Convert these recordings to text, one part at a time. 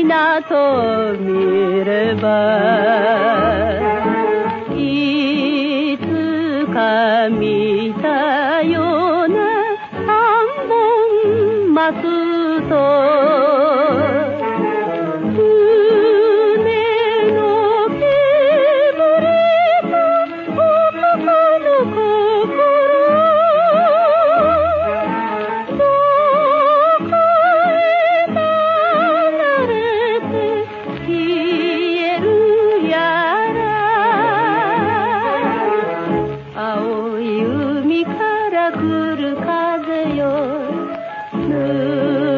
港を見ればいつか見たような三本松とる風よ。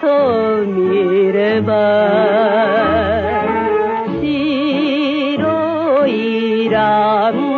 と見れば白いラン